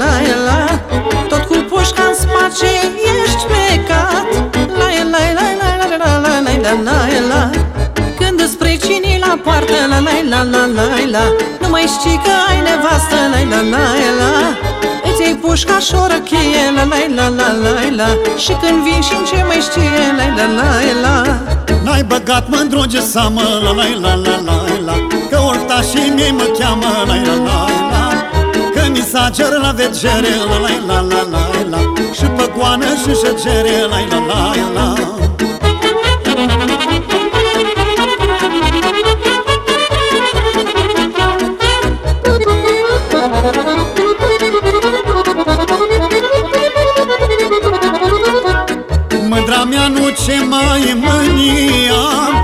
la la la Tot cu pușca în spate ești plecat La la la la la la la la la la la Când îți cine la poartă la la la la la la Nu mai știi că ai nevastă la la la la Îți iei pușca și o răchie la la la la la la Și când vin și ce mai știe la la la la N-ai băgat mândruge seamă la la la la la la Că și mie mă cheamă la la la la Că mi s-a cer la vegere la la la la la la. Și pe goană și șegere la la la la. Mândra mea nu ce mai mânia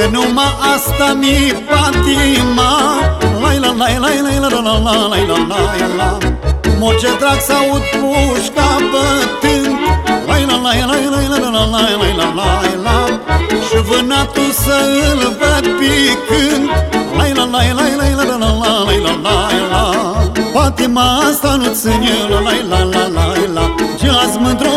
Că numai asta mi-e patima Lai la lai lai lai la la la la lai la la la Mă ce drag să aud pușca bătând Lai la lai lai lai la la la lai lai la la la Și vânatul să îl văd picând Lai la lai lai lai la la la la lai la la la Patima asta nu ține la lai la la la la Ce azi mândru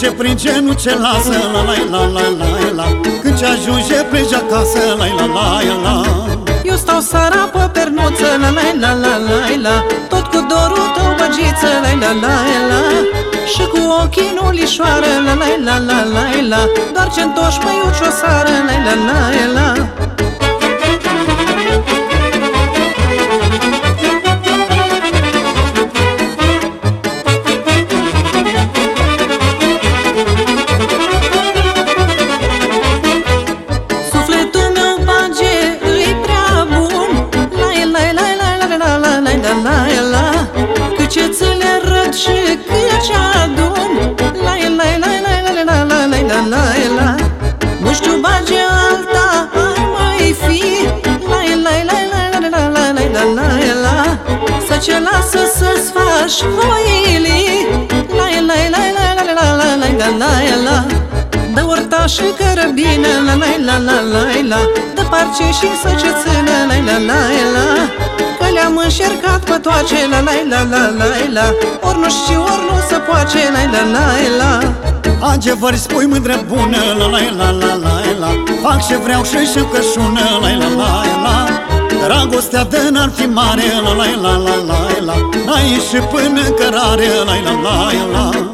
ce pringe nu ce lasă La la la la la la Când ce ajunge pleci acasă La la la la Eu stau sara pe pernuță La la la la la la Tot cu dorul tău băgiță La la la la Și cu ochii nu lișoară La la la la la la Doar ce întoși măiuci o sară La la la la ce lasă să-ți faci foili La la la la la la la la la la la Dă urta și cărăbină la la la la la la Dă parce și săcețână la la la la Că le-am înșercat pe toace la la la la la la Ori nu știu, ori nu se poace la la la la Adevăr spui mândră bună la la la la la la Fac ce vreau și știu că șună la la la la Dragostea de n-ar fi mare La la la la la la. N-ai ieșit până cărare La la la la